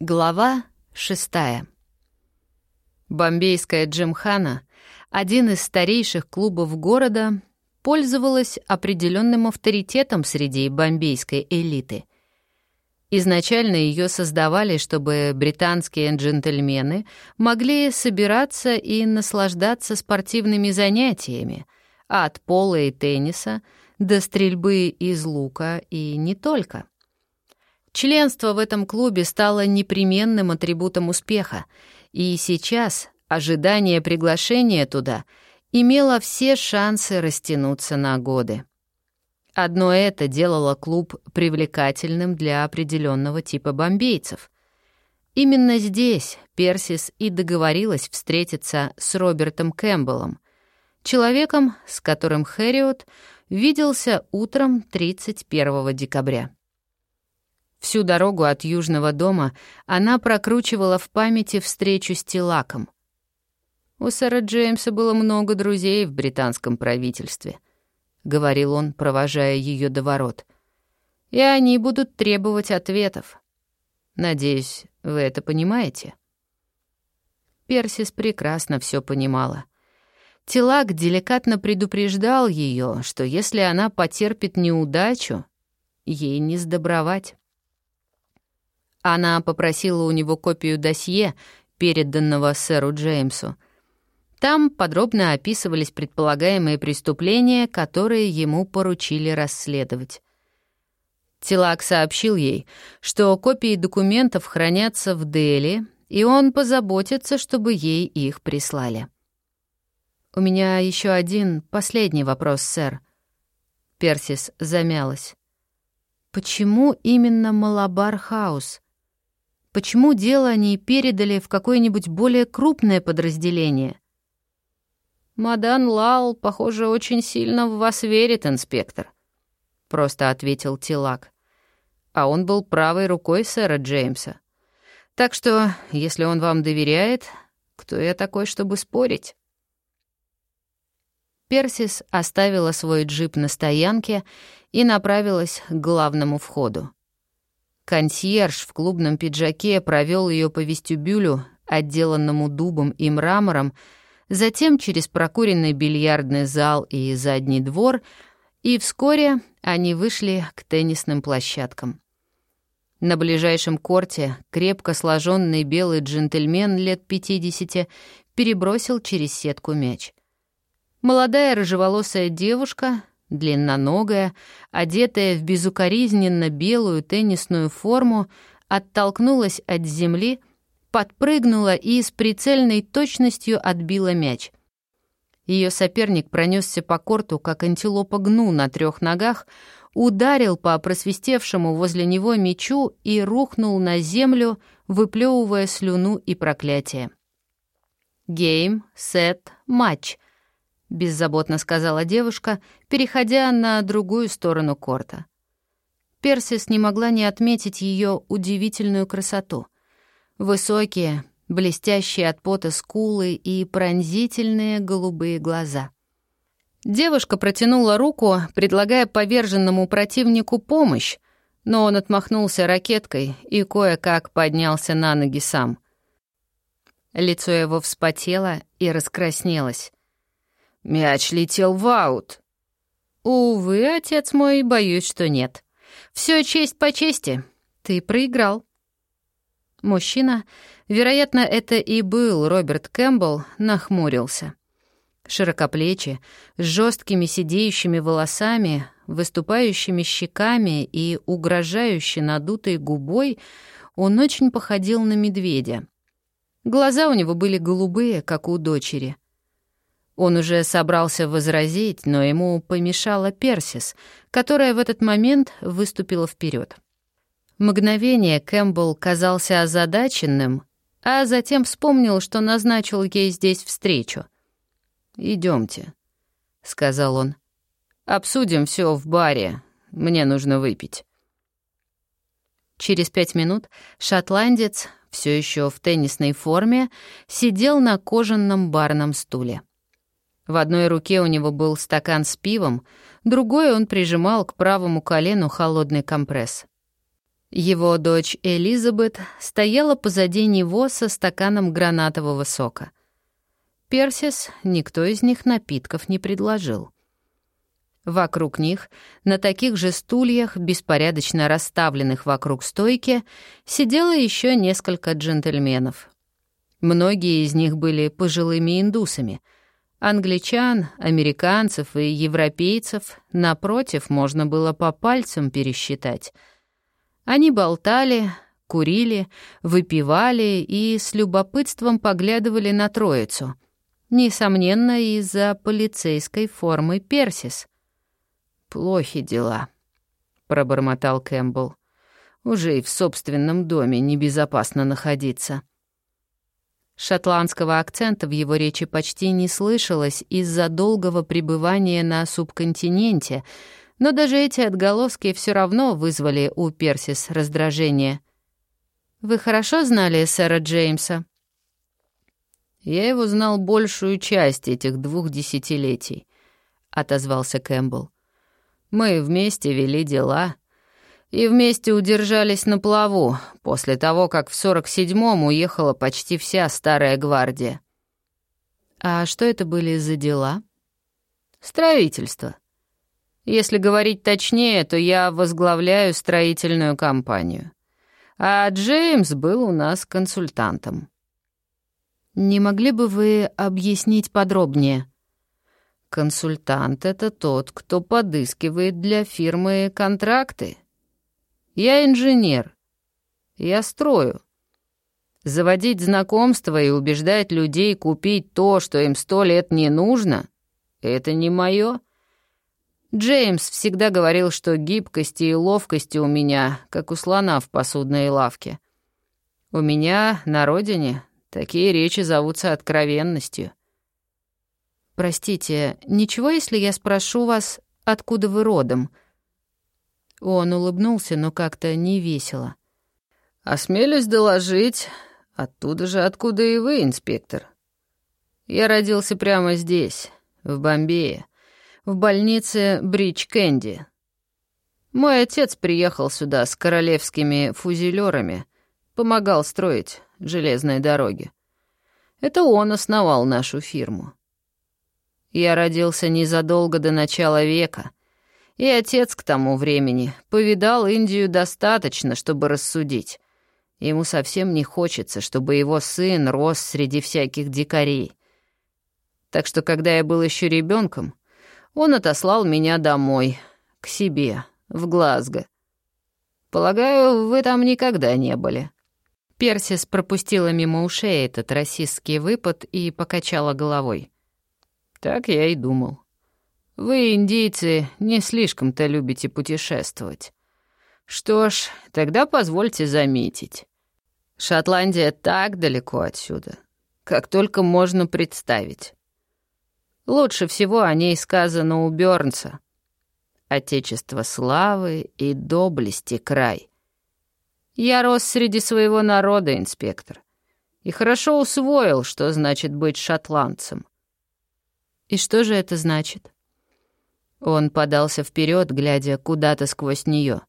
Глава шестая. Бомбейская джимхана, один из старейших клубов города, пользовалась определенным авторитетом среди бомбейской элиты. Изначально ее создавали, чтобы британские джентльмены могли собираться и наслаждаться спортивными занятиями, от пола и тенниса до стрельбы из лука и не только — Членство в этом клубе стало непременным атрибутом успеха, и сейчас ожидание приглашения туда имело все шансы растянуться на годы. Одно это делало клуб привлекательным для определенного типа бомбейцев. Именно здесь Персис и договорилась встретиться с Робертом Кэмпбеллом, человеком, с которым Хэриот виделся утром 31 декабря. Всю дорогу от Южного дома она прокручивала в памяти встречу с Тилаком. «У сэра Джеймса было много друзей в британском правительстве», — говорил он, провожая ее до ворот. «И они будут требовать ответов. Надеюсь, вы это понимаете?» Персис прекрасно все понимала. Тилак деликатно предупреждал ее, что если она потерпит неудачу, ей не сдобровать. Она попросила у него копию досье, переданного сэру Джеймсу. Там подробно описывались предполагаемые преступления, которые ему поручили расследовать. Тилак сообщил ей, что копии документов хранятся в Дели, и он позаботится, чтобы ей их прислали. «У меня еще один последний вопрос, сэр». Персис замялась. «Почему именно Малабар-хаус?» Почему дело не передали в какое-нибудь более крупное подразделение? «Мадан Лал, похоже, очень сильно в вас верит, инспектор», — просто ответил Тилак. А он был правой рукой сэра Джеймса. Так что, если он вам доверяет, кто я такой, чтобы спорить? Персис оставила свой джип на стоянке и направилась к главному входу. Консьерж в клубном пиджаке провел ее по вестибюлю, отделанному дубом и мрамором, затем через прокуренный бильярдный зал и задний двор, и вскоре они вышли к теннисным площадкам. На ближайшем корте крепко сложенный белый джентльмен лет 50 перебросил через сетку мяч. Молодая рыжеволосая девушка длинноногая, одетая в безукоризненно белую теннисную форму, оттолкнулась от земли, подпрыгнула и с прицельной точностью отбила мяч. Ее соперник пронесся по корту, как антилопа гну на трех ногах, ударил по просвистевшему возле него мячу и рухнул на землю, выплевывая слюну и проклятие. Гейм, сет, матч —— беззаботно сказала девушка, переходя на другую сторону корта. Персис не могла не отметить ее удивительную красоту. Высокие, блестящие от пота скулы и пронзительные голубые глаза. Девушка протянула руку, предлагая поверженному противнику помощь, но он отмахнулся ракеткой и кое-как поднялся на ноги сам. Лицо его вспотело и раскраснелось. Мяч летел в аут. Увы, отец мой, боюсь, что нет. Все честь по чести. Ты проиграл. Мужчина, вероятно, это и был Роберт Кэмпбелл, нахмурился. Широкоплечи, с жесткими сидеющими волосами, выступающими щеками и угрожающе надутой губой, он очень походил на медведя. Глаза у него были голубые, как у дочери — он уже собрался возразить, но ему помешала Персис, которая в этот момент выступила вперед. Мгновение Кэмпбелл казался озадаченным, а затем вспомнил, что назначил ей здесь встречу. Идемте, сказал он. «Обсудим все в баре. Мне нужно выпить». Через пять минут шотландец, все еще в теннисной форме, сидел на кожаном барном стуле. В одной руке у него был стакан с пивом, другой он прижимал к правому колену холодный компресс. Его дочь Элизабет стояла позади него со стаканом гранатового сока. Персис никто из них напитков не предложил. Вокруг них, на таких же стульях, беспорядочно расставленных вокруг стойки, сидело еще несколько джентльменов. Многие из них были пожилыми индусами. Англичан, американцев и европейцев, напротив, можно было по пальцам пересчитать — они болтали, курили, выпивали и с любопытством поглядывали на троицу. Несомненно, из-за полицейской формы Персис. «Плохи дела», — пробормотал Кэмпбелл. «Уже и в собственном доме небезопасно находиться». Шотландского акцента в его речи почти не слышалось из-за долгого пребывания на субконтиненте — но даже эти отголоски все равно вызвали у Персис раздражение. «Вы хорошо знали сэра Джеймса?» «Я его знал большую часть этих двух десятилетий», — отозвался Кэмпбелл. «Мы вместе вели дела и вместе удержались на плаву после того, как в 47-м уехала почти вся старая гвардия». «А что это были за дела?» «Строительство», если говорить точнее, то я возглавляю строительную компанию. А Джеймс был у нас консультантом. Не могли бы вы объяснить подробнее? Консультант — это тот, кто подыскивает для фирмы контракты. Я инженер. Я строю. Заводить знакомства и убеждать людей купить то, что им сто лет не нужно — это не мое. Джеймс всегда говорил, что гибкости и ловкости у меня, как у слона в посудной лавке. У меня на родине такие речи зовутся откровенностью. «Простите, ничего, если я спрошу вас, откуда вы родом?» Он улыбнулся, но как-то не весело. «Осмелюсь доложить, оттуда же, откуда и вы, инспектор. Я родился прямо здесь, в Бомбее» в больнице Бридж Кэнди. Мой отец приехал сюда с королевскими фузелерами, помогал строить железные дороги. Это он основал нашу фирму. Я родился незадолго до начала века, и отец к тому времени повидал Индию достаточно, чтобы рассудить. Ему совсем не хочется, чтобы его сын рос среди всяких дикарей. Так что, когда я был еще ребенком, он отослал меня домой, к себе, в Глазго. Полагаю, вы там никогда не были». Персис пропустила мимо ушей этот расистский выпад и покачала головой. «Так я и думал. Вы, индейцы, не слишком-то любите путешествовать. Что ж, тогда позвольте заметить. Шотландия так далеко отсюда, как только можно представить. Лучше всего о ней сказано у Бёрнса. Отечество славы и доблести край. Я рос среди своего народа, инспектор, и хорошо усвоил, что значит быть шотландцем. И что же это значит? Он подался вперед, глядя куда-то сквозь нее.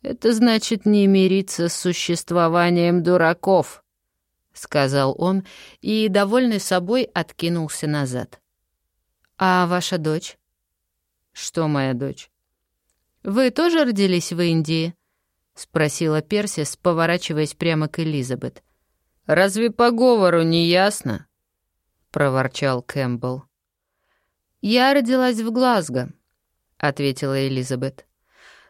Это значит не мириться с существованием дураков, сказал он и, довольный собой, откинулся назад. «А ваша дочь?» «Что моя дочь?» «Вы тоже родились в Индии?» — спросила Персис, поворачиваясь прямо к Элизабет. «Разве по говору не ясно?» — проворчал Кэмпбелл. «Я родилась в Глазго», — ответила Элизабет.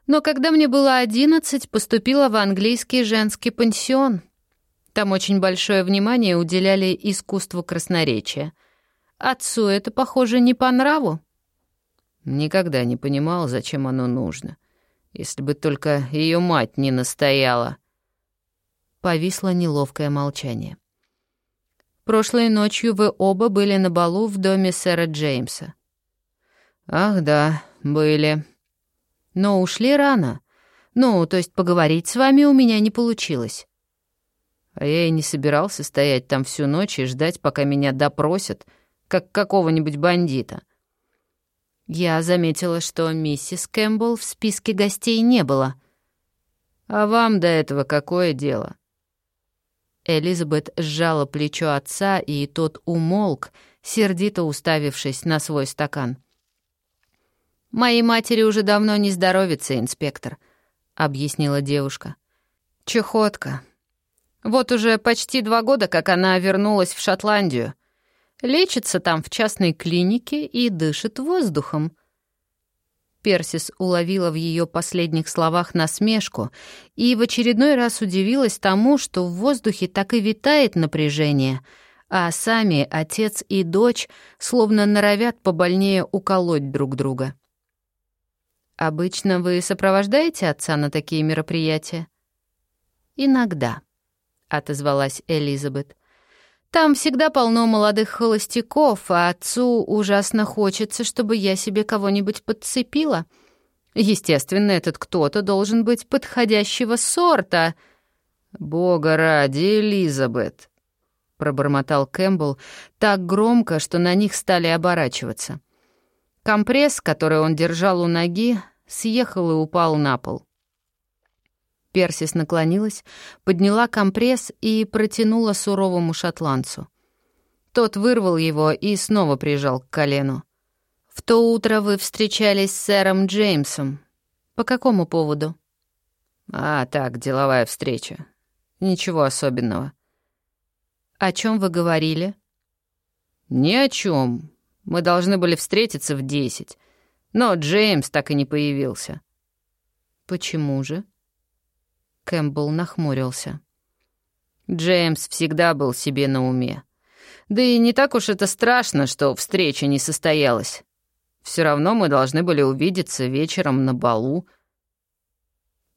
«Но когда мне было одиннадцать, поступила в английский женский пансион. Там очень большое внимание уделяли искусству красноречия — Отцу это, похоже, не по нраву. Никогда не понимал, зачем оно нужно. Если бы только ее мать не настояла. Повисло неловкое молчание. Прошлой ночью вы оба были на балу в доме сэра Джеймса. Ах да, были. Но ушли рано. Ну, то есть поговорить с вами у меня не получилось. А я и не собирался стоять там всю ночь и ждать, пока меня допросят — как какого-нибудь бандита. Я заметила, что миссис Кэмпбелл в списке гостей не было. А вам до этого какое дело?» Элизабет сжала плечо отца, и тот умолк, сердито уставившись на свой стакан. «Моей матери уже давно не здоровится, инспектор», — объяснила девушка. «Чехотка. Вот уже почти два года, как она вернулась в Шотландию. Лечится там в частной клинике и дышит воздухом. Персис уловила в ее последних словах насмешку и в очередной раз удивилась тому, что в воздухе так и витает напряжение, а сами отец и дочь словно норовят побольнее уколоть друг друга. «Обычно вы сопровождаете отца на такие мероприятия?» «Иногда», — отозвалась Элизабет. Там всегда полно молодых холостяков, а отцу ужасно хочется, чтобы я себе кого-нибудь подцепила. Естественно, этот кто-то должен быть подходящего сорта. «Бога ради, Элизабет!» — пробормотал Кэмпбелл так громко, что на них стали оборачиваться. Компресс, который он держал у ноги, съехал и упал на пол. Персис наклонилась, подняла компресс и протянула суровому шотландцу. Тот вырвал его и снова прижал к колену. «В то утро вы встречались с сэром Джеймсом. По какому поводу?» «А, так, деловая встреча. Ничего особенного». «О чем вы говорили?» «Ни о чем. Мы должны были встретиться в десять, но Джеймс так и не появился». «Почему же?» Кэмпбелл нахмурился. Джеймс всегда был себе на уме. Да и не так уж это страшно, что встреча не состоялась. Все равно мы должны были увидеться вечером на балу.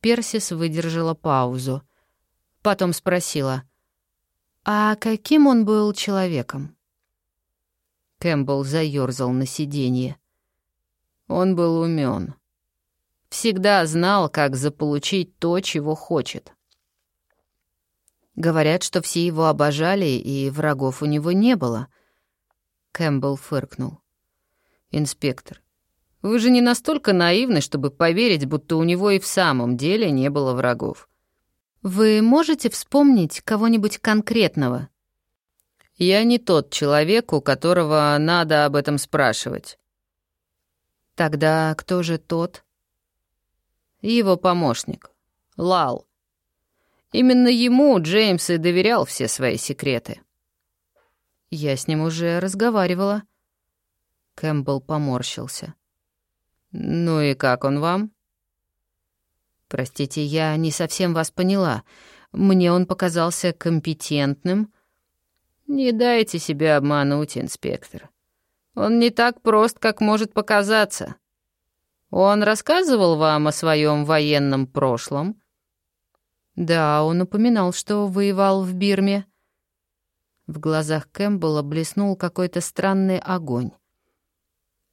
Персис выдержала паузу. Потом спросила, «А каким он был человеком?» Кэмпбелл заёрзал на сиденье. Он был умен. Всегда знал, как заполучить то, чего хочет. Говорят, что все его обожали, и врагов у него не было. Кэмпбелл фыркнул. «Инспектор, вы же не настолько наивны, чтобы поверить, будто у него и в самом деле не было врагов. Вы можете вспомнить кого-нибудь конкретного? Я не тот человек, у которого надо об этом спрашивать. Тогда кто же тот? его помощник, Лал. Именно ему Джеймс и доверял все свои секреты. Я с ним уже разговаривала. Кэмпбелл поморщился. «Ну и как он вам?» «Простите, я не совсем вас поняла. Мне он показался компетентным». «Не дайте себя обмануть, инспектор. Он не так прост, как может показаться. Он рассказывал вам о своем военном прошлом?» «Да, он упоминал, что воевал в Бирме». В глазах Кэмпбелла блеснул какой-то странный огонь.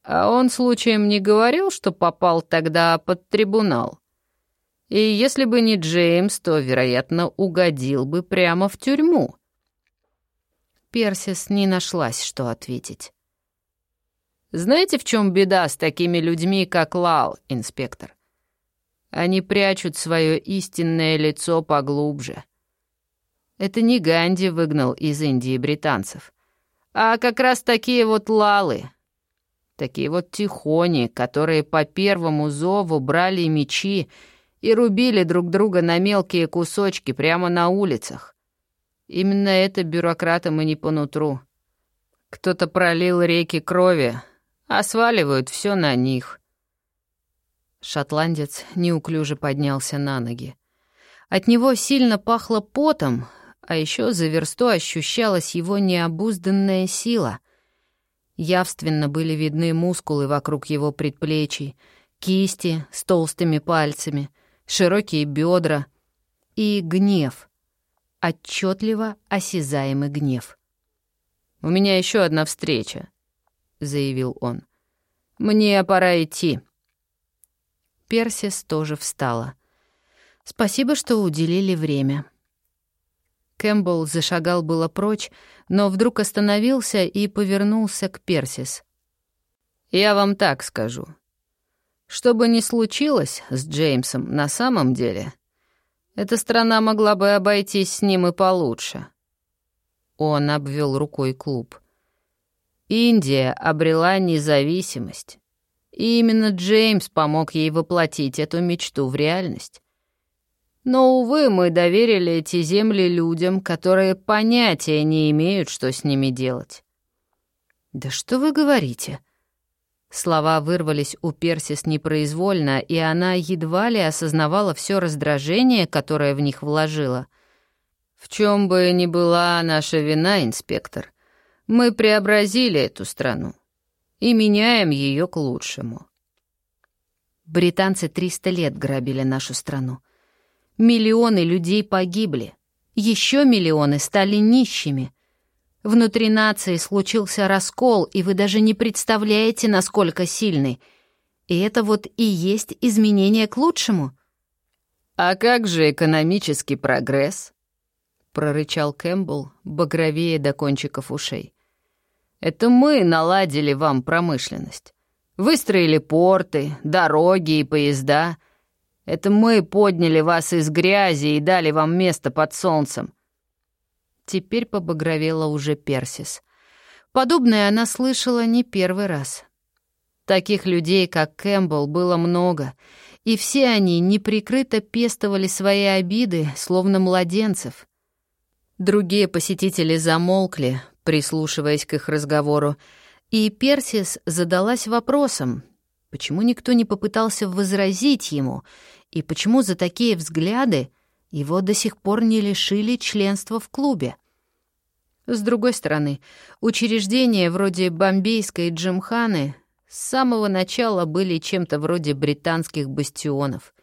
«А он случаем не говорил, что попал тогда под трибунал? И если бы не Джеймс, то, вероятно, угодил бы прямо в тюрьму». Персис не нашлась, что ответить. Знаете, в чем беда с такими людьми, как Лал, инспектор? Они прячут свое истинное лицо поглубже. Это не Ганди выгнал из Индии британцев, а как раз такие вот лалы, такие вот тихони, которые по первому зову брали мечи и рубили друг друга на мелкие кусочки прямо на улицах. Именно это бюрократам и не по нутру. Кто-то пролил реки крови, а сваливают все на них. Шотландец неуклюже поднялся на ноги. От него сильно пахло потом, а еще за версту ощущалась его необузданная сила. Явственно были видны мускулы вокруг его предплечий, кисти с толстыми пальцами, широкие бедра и гнев, отчетливо осязаемый гнев. «У меня еще одна встреча», — заявил он. «Мне пора идти». Персис тоже встала. «Спасибо, что уделили время». Кэмпбелл зашагал было прочь, но вдруг остановился и повернулся к Персис. «Я вам так скажу. Что бы ни случилось с Джеймсом на самом деле, Эта страна могла бы обойтись с ним и получше. Он обвел рукой клуб. Индия обрела независимость. И именно Джеймс помог ей воплотить эту мечту в реальность. Но, увы, мы доверили эти земли людям, которые понятия не имеют, что с ними делать. «Да что вы говорите?» Слова вырвались у Персис непроизвольно, и она едва ли осознавала все раздражение, которое в них вложила. «В чем бы ни была наша вина, инспектор, мы преобразили эту страну и меняем ее к лучшему». Британцы 300 лет грабили нашу страну. Миллионы людей погибли. Еще миллионы стали нищими. Внутри нации случился раскол, и вы даже не представляете, насколько сильный. И это вот и есть изменение к лучшему. «А как же экономический прогресс?» — прорычал Кэмпбелл, багровее до кончиков ушей. «Это мы наладили вам промышленность. Выстроили порты, дороги и поезда — это мы подняли вас из грязи и дали вам место под солнцем». Теперь побагровела уже Персис. Подобное она слышала не первый раз. Таких людей, как Кэмпбелл, было много, и все они неприкрыто пестовали свои обиды, словно младенцев. Другие посетители замолкли, прислушиваясь к их разговору, и Персис задалась вопросом, почему никто не попытался возразить ему — и почему за такие взгляды его до сих пор не лишили членства в клубе? С другой стороны, учреждения вроде бомбейской джимханы с самого начала были чем-то вроде британских бастионов.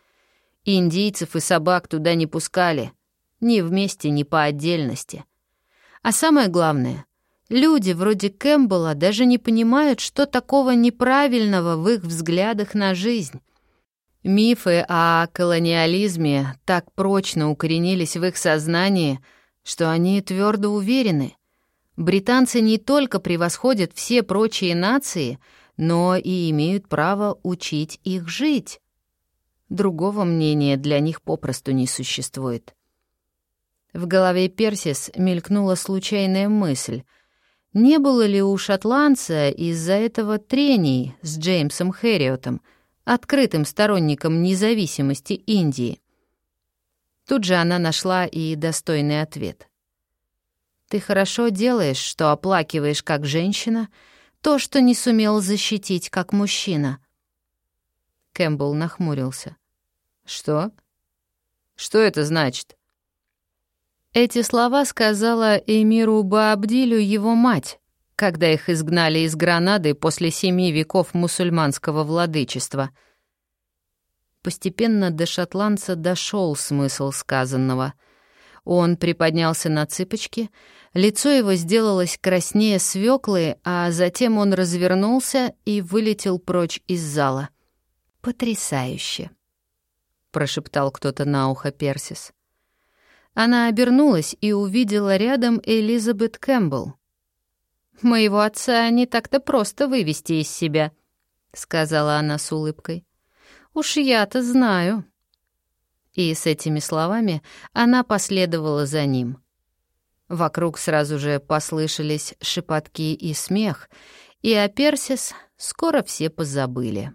Индийцев и собак туда не пускали, ни вместе, ни по отдельности. А самое главное, люди вроде Кэмпбелла даже не понимают, что такого неправильного в их взглядах на жизнь. Мифы о колониализме так прочно укоренились в их сознании, что они твердо уверены. Британцы не только превосходят все прочие нации, но и имеют право учить их жить. Другого мнения для них попросту не существует. В голове Персис мелькнула случайная мысль. Не было ли у шотландца из-за этого трений с Джеймсом Хэриотом — открытым сторонником независимости Индии. Тут же она нашла и достойный ответ. «Ты хорошо делаешь, что оплакиваешь как женщина то, что не сумел защитить как мужчина». Кэмпбелл нахмурился. «Что? Что это значит?» Эти слова сказала Эмиру Баабдилю его мать, когда их изгнали из Гранады после семи веков мусульманского владычества. Постепенно до шотландца дошел смысл сказанного. Он приподнялся на цыпочки, лицо его сделалось краснее свеклы, а затем он развернулся и вылетел прочь из зала. «Потрясающе!» — прошептал кто-то на ухо Персис. Она обернулась и увидела рядом Элизабет Кэмпбелл. Моего отца не так-то просто вывести из себя», — сказала она с улыбкой. «Уж я-то знаю». И с этими словами она последовала за ним. Вокруг сразу же послышались шепотки и смех, и о Персис скоро все позабыли.